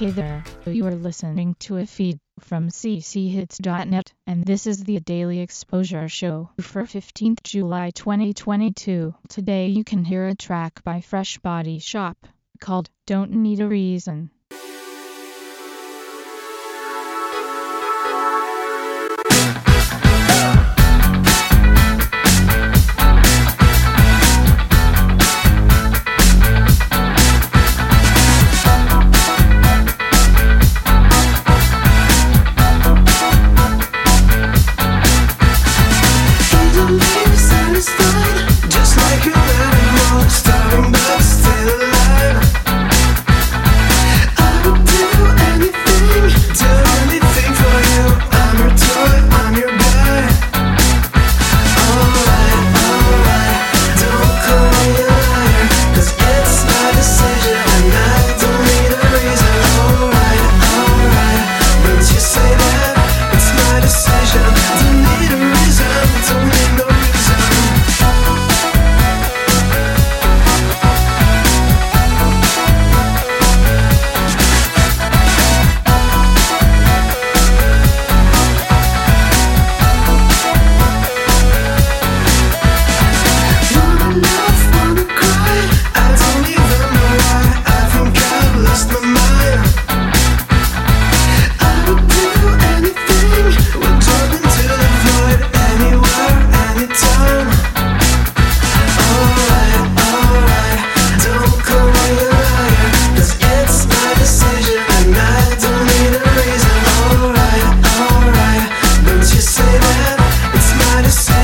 Hey there, you are listening to a feed from cchits.net, and this is the Daily Exposure Show for 15th July 2022. Today you can hear a track by Fresh Body Shop called Don't Need a Reason.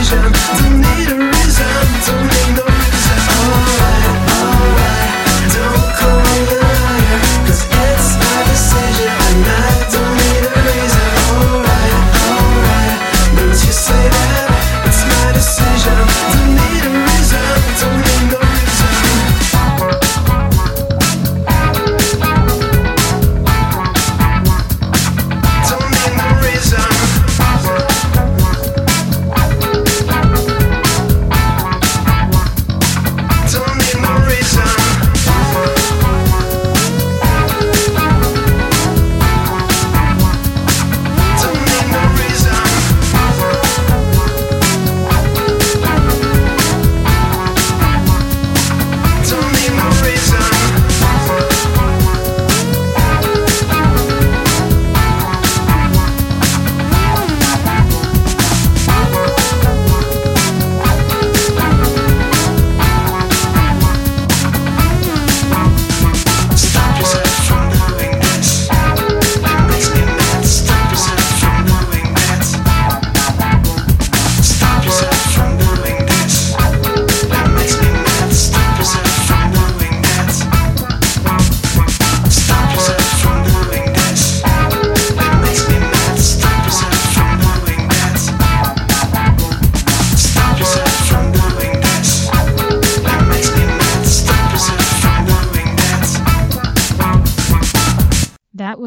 Don't need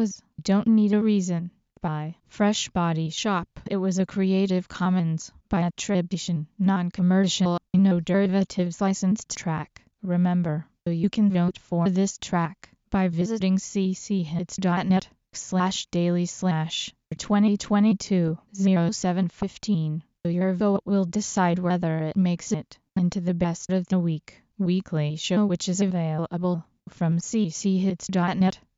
was Don't Need a Reason by Fresh Body Shop. It was a Creative Commons by attribution, non-commercial, no derivatives licensed track. Remember, you can vote for this track by visiting cchits.net slash daily slash 2022 0715. Your vote will decide whether it makes it into the best of the week weekly show which is available from cchits.net